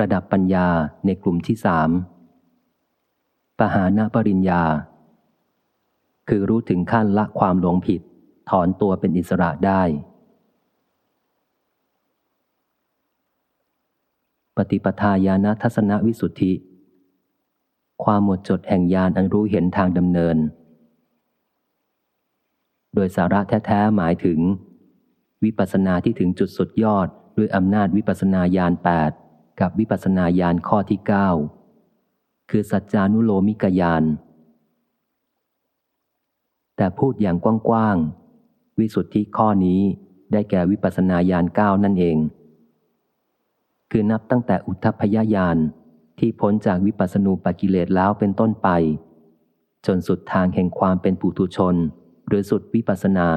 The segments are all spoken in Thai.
ระดับปัญญาในกลุ่มที่สามปหานาปริญญา คือรู้ถึงขั้นละความหลงผิด ถอนตัวเป็นอิสระได้ ปฏิปทาญาณทัศนวิสุทธิ ความหมดจดแห่งญาณอันรู้เห็นทางดำเนิน โดยสาระแท้ ๆ หมายถึง วิปัสสนาที่ถึงจุดสุดยอดด้วยอำนาจวิปัสสนาญาณแปด กับวิปัสสนาญาณข้อที่เก้าคือสัจจานุโลมิกญาณ แต่พูดอย่างกว้างๆ วิสุทธิข้อนี้ได้แก่วิปัสสนาญาณเก้านั่นเอง คือนับตั้งแต่อุทธพยญาณที่พ้นจากวิปัสสนูปกิเลสแล้วเป็นต้นไป จนสุดทางแห่งความเป็นปุถุชน หรือสุดวิปัสสนา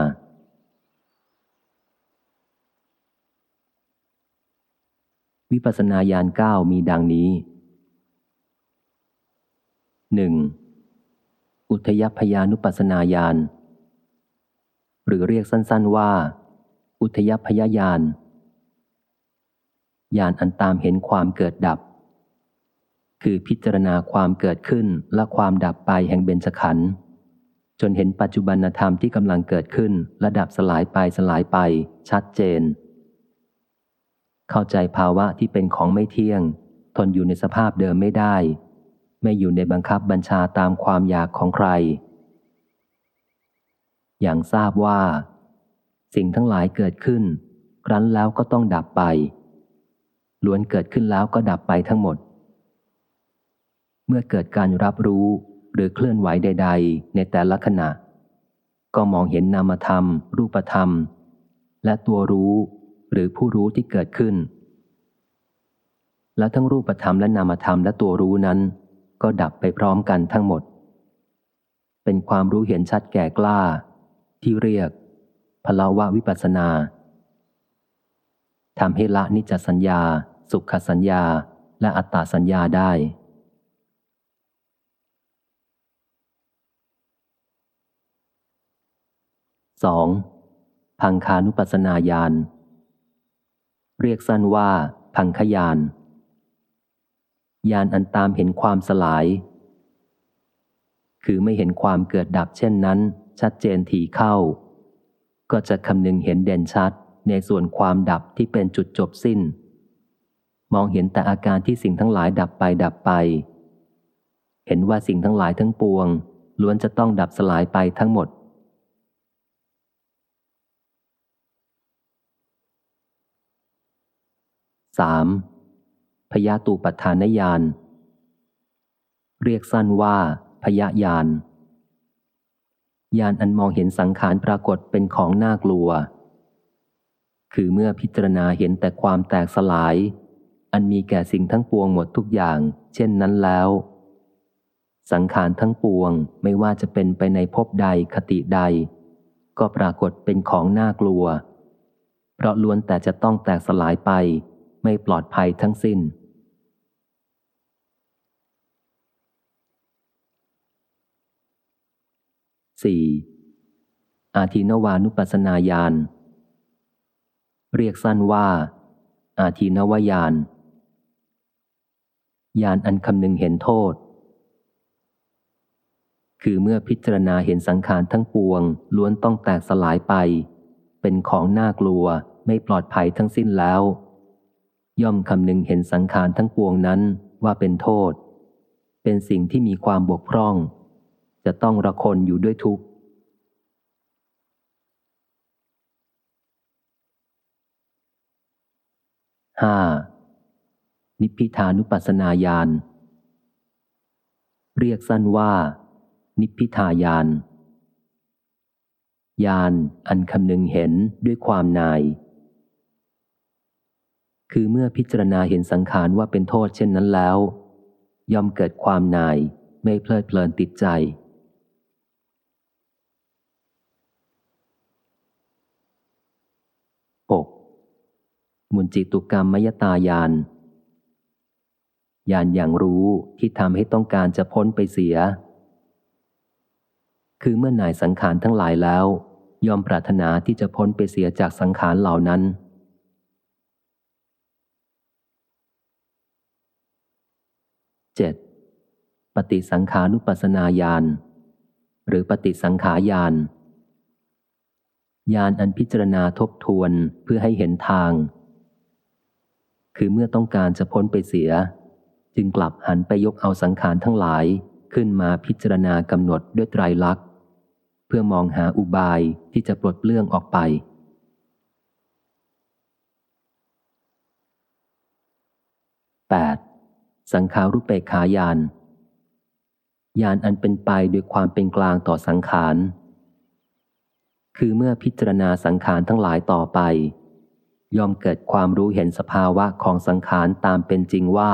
วิปัสนาญาณเก้ามีดังนี้หนึ่งอุทยพยานุปัสนาญาณหรือเรียกสั้นๆว่า อุทยพยญาณญาณอันตามเห็นความเกิดดับ คือพิจารณาความเกิดขึ้นและความดับไปแห่งเบญจขันธ์จนเห็นปัจจุบันธรรมที่กำลังเกิดขึ้นและดับสลายไปสลายไปชัดเจน เข้าใจภาวะที่เป็นของไม่เที่ยง ทนอยู่ในสภาพเดิมไม่ได้ ไม่อยู่ในบังคับบัญชาตามความอยากของใคร อย่างทราบว่า สิ่งทั้งหลายเกิดขึ้น ครั้นแล้วก็ต้องดับไป ล้วนเกิดขึ้นแล้วก็ดับไปทั้งหมด เมื่อเกิดการรับรู้หรือเคลื่อนไหวใด ๆ ในแต่ละขณะ ก็มองเห็นนามธรรม รูปธรรม และตัวรู้ หรือผู้รู้ที่เกิดขึ้น และทั้งรูปธรรมและนามธรรมและตัวรู้นั้น ก็ดับไปพร้อมกันทั้งหมด เป็นความรู้เห็นชัดแก่กล้า ที่เรียกพลาวะวิปัสนาทำให้ละนิจสัญญา สุขสัญญาและอัตตาสัญญาได้สองพังคานุปัสนาญาณ เรียกสั้นว่าพังขยานญาณอันตามเห็นความสลาย คือไม่เห็นความเกิดดับเช่นนั้น ชัดเจนถี่เข้า ก็จะคำนึงเห็นเด่นชัดในส่วนความดับที่เป็นจุดจบสิ้น มองเห็นแต่อาการที่สิ่งทั้งหลายดับไปดับไป เห็นว่าสิ่งทั้งหลายทั้งปวง ล้วนจะต้องดับสลายไปทั้งหมด สามพยาตูปัฏฐานญาณเรียกสั้นว่าพยายานญาณอันมองเห็นสังขารปรากฏเป็นของน่ากลัว คือเมื่อพิจารณาเห็นแต่ความแตกสลาย อันมีแก่สิ่งทั้งปวงหมดทุกอย่าง เช่นนั้นแล้ว สังขารทั้งปวงไม่ว่าจะเป็นไปในภพใดคติใด ก็ปรากฏเป็นของน่ากลัว เพราะล้วนแต่จะต้องแตกสลายไป ไม่ปลอดภัยทั้งสิ้น 4. อาทินวานุปัสนาญาณ เรียกสั้นว่า อาทินวายานญาณอันคำนึงเห็นโทษ คือเมื่อพิจารณาเห็นสังขารทั้งปวง ล้วนต้องแตกสลายไป เป็นของน่ากลัวไม่ปลอดภัยทั้งสิ้นแล้ว ย่อมคำนึงเห็นสังขารทั้งปวงนั้นว่าเป็นโทษ เป็นสิ่งที่มีความบกพร่อง จะต้องระคนอยู่ด้วยทุกข์ห้านิพิทานุปัสสนาญาณเรียกสั้นว่า นิพิทายานญาณอันคำนึงเห็นด้วยความนาย คือเมื่อพิจารณาเห็นสังขารว่าเป็นโทษเช่นนั้นแล้ว ย่อมเกิดความนายไม่เพลิดเพลินติดใจ 6. มุนจิตุกรรมมยตายานยานอย่างรู้ที่ทำให้ต้องการจะพ้นไปเสีย คือเมื่อนายสังขารทั้งหลายแล้ว ยอมปรารถนาที่จะพ้นไปเสียจากสังขารเหล่านั้น 7. ปฏิสังขานุปัสนาญาณหรือปฏิสังขายานญาณอันพิจารณาทบทวนเพื่อให้เห็นทาง คือเมื่อต้องการจะพ้นไปเสีย จึงกลับหันไปยกเอาสังขารทั้งหลายขึ้นมาพิจารณากำหนดด้วยไตรลักษณ์ เพื่อมองหาอุบายที่จะปลดเปลื้องออกไป 8. สังขารุปเปกขายานญาณอันเป็นไปด้วยความเป็นกลางต่อสังขาร คือเมื่อพิจารณาสังขารทั้งหลายต่อไป ย่อมเกิดความรู้เห็นสภาวะของสังขารตามเป็นจริงว่า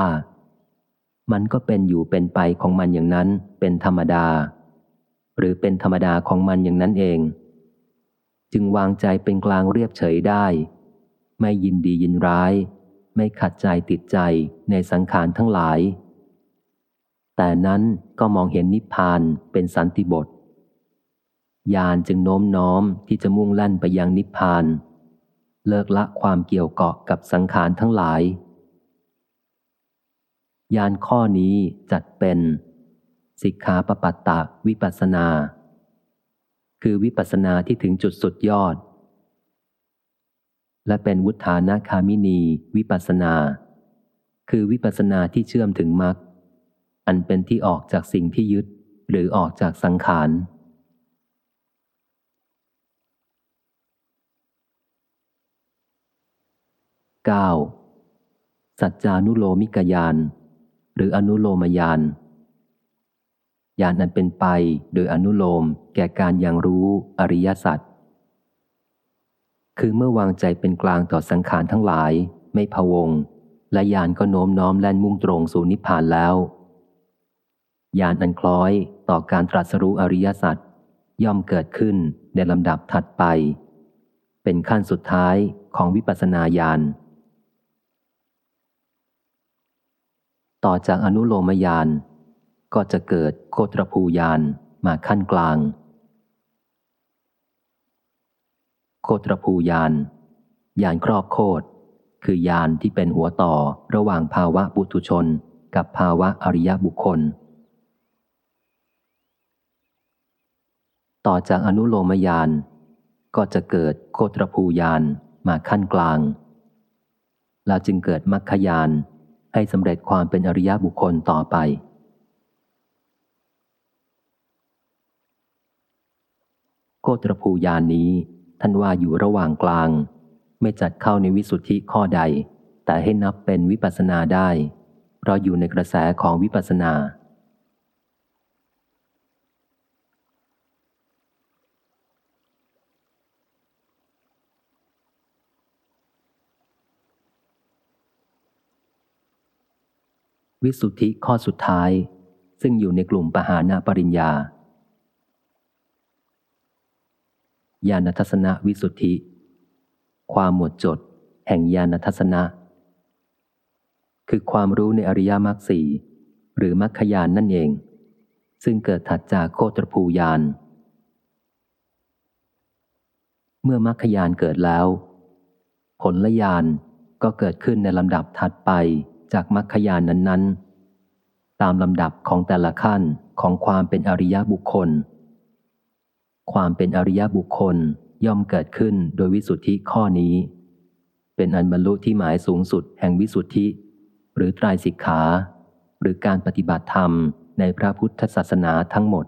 มันก็เป็นอยู่เป็นไปของมันอย่างนั้นเป็นธรรมดา หรือเป็นธรรมดาของมันอย่างนั้นเอง จึงวางใจเป็นกลางเรียบเฉยได้ ไม่ยินดียินร้าย ไม่ขัดใจติดใจในสังขารทั้งหลาย แต่นั้นก็มองเห็นนิพพานเป็นสันติบทญาณจึงโน้มน้อมที่จะมุ่งลั่นไปยังนิพพาน เลิกละความเกี่ยวเกาะกับสังขารทั้งหลายญาณข้อนี้จัดเป็น สิกขาปปัตตะวิปัสนา คือวิปัสนาที่ถึงจุดสุดยอด และเป็นวุฒานาคามินีวิปัสนา คือวิปัสนาที่เชื่อมถึงมรรคอันเป็นที่ออกจากสิ่งที่ยึดหรือออกจากสังขาร 9. สัจจานุโลมิกยาน หรืออนุโลมยานยานอันเป็นไปโดยอนุโลมแก่การยังรู้อริยสัจ คือเมื่อวางใจเป็นกลางต่อสังขารทั้งหลาย ไม่พะวง และยานก็โน้มน้อมแล่นมุ่งตรงสู่นิพพานแล้วญาณอันคล้อยต่อการตรัสรู้อริยสัจย่อมเกิดขึ้นในลำดับถัดไป เป็นขั้นสุดท้ายของวิปัสสนาญาณต่อจากอนุโลมญาณก็จะเกิดโคตรภูญาณมาขั้นกลาง โคตรภูญาณญาณครอบโคตคือญาณที่เป็นหัวต่อระหว่างภาวะปุถุชน กับภาวะอริยบุคคล ต่อจากอนุโลมยาน ก็จะเกิดโคตรภูยานมาขั้นกลาง แล้วจึงเกิดมัคคยานให้สำเร็จความเป็นอริยบุคคลต่อไปโคตรภูยานนี้ ท่านว่าอยู่ระหว่างกลาง ไม่จัดเข้าในวิสุทธิข้อใด แต่ให้นับเป็นวิปัสนาได้ เพราะอยู่ในกระแสของวิปัสนา วิสุทธิข้อสุดท้าย ซึ่งอยู่ในกลุ่มปหานาปริญญา ญาณทัศนวิสุทธิ ความหมดจด แห่งญาณทัศนะ คือความรู้ในอริยมรรคสีหรือมรรคยานนั่นเอง ซึ่งเกิดถัดจากโคตรภูยานเมื่อมรรคยานเกิดแล้ว ผลละยานก็เกิดขึ้นในลำดับถัดไปจากมรรคยานนั้น ๆ ตามลำดับของแต่ละขั้นของความเป็นอริยบุคคล ความเป็นอริยบุคคลย่อมเกิดขึ้นโดยวิสุทธิข้อนี้ เป็นอันบรรลุที่หมายสูงสุดแห่งวิสุทธิ หรือตรายสิกขา หรือการปฏิบัติธรรมในพระพุทธศาสนาทั้งหมด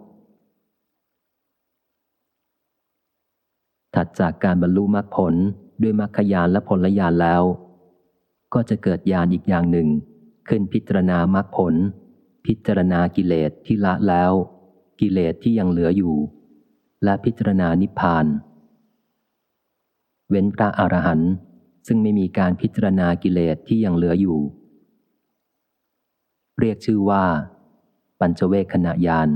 ถัดจากการบรรลุมรรคผลด้วยมรรคยานและผลยานแล้ว ก็จะเกิดญาณอีกอย่างหนึ่ง ขึ้นพิจารณามรรคผล พิจารณากิเลสที่ละแล้ว กิเลสที่ยังเหลืออยู่ และพิจารณานิพพาน เว้นพระอรหันต์ซึ่งไม่มีการพิจารณากิเลสที่ยังเหลืออยู่ เรียกชื่อว่า ปัญจเวคขณะยาน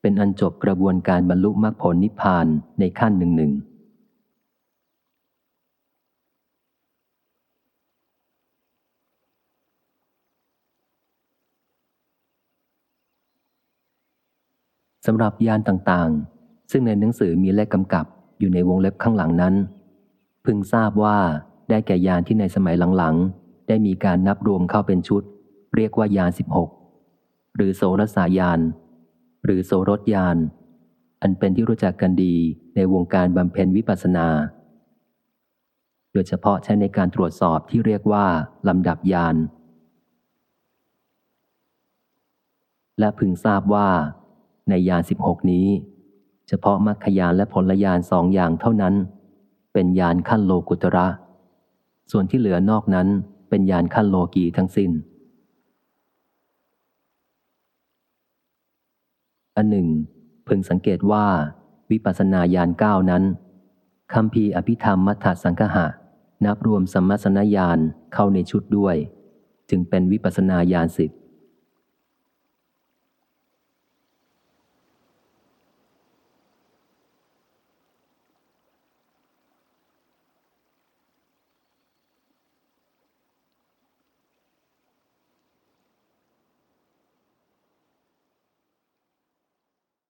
เป็นอันจบกระบวนการบรรลุมรรคผลนิพพานในขั้นหนึ่งหนึ่ง สำหรับยานต่างๆ ซึ่งในหนังสือมีเลขกำกับอยู่ในวงเล็บข้างหลังนั้น พึงทราบว่าได้แก่ยานที่ในสมัยหลังๆ ได้มีการนับรวมเข้าเป็นชุด เรียกว่ายานสิบหกหรือโสรสายาน หรือโสรถยาน อันเป็นที่รู้จักกันดีในวงการบำเพ็ญวิปัสสนา โดยเฉพาะใช้ในการตรวจสอบที่เรียกว่าลำดับยานและพึงทราบว่า ในยานสิบหกนี้ เฉพาะมรรคยานและผลยานสองอย่างเท่านั้น เป็นยานขั้นโลกุตระ ส่วนที่เหลือนอกนั้นเป็นยานขั้นโลกีทั้งสิน้น อันหนึ่ง พึงสังเกตว่าวิปัสสนาญาณเก้านั้นคำพีอภิธรรมมัทธสังคหะ นับรวมสัมมสนญาณเข้าในชุดด้วย จึงเป็นวิปัสสนาญาณสิบ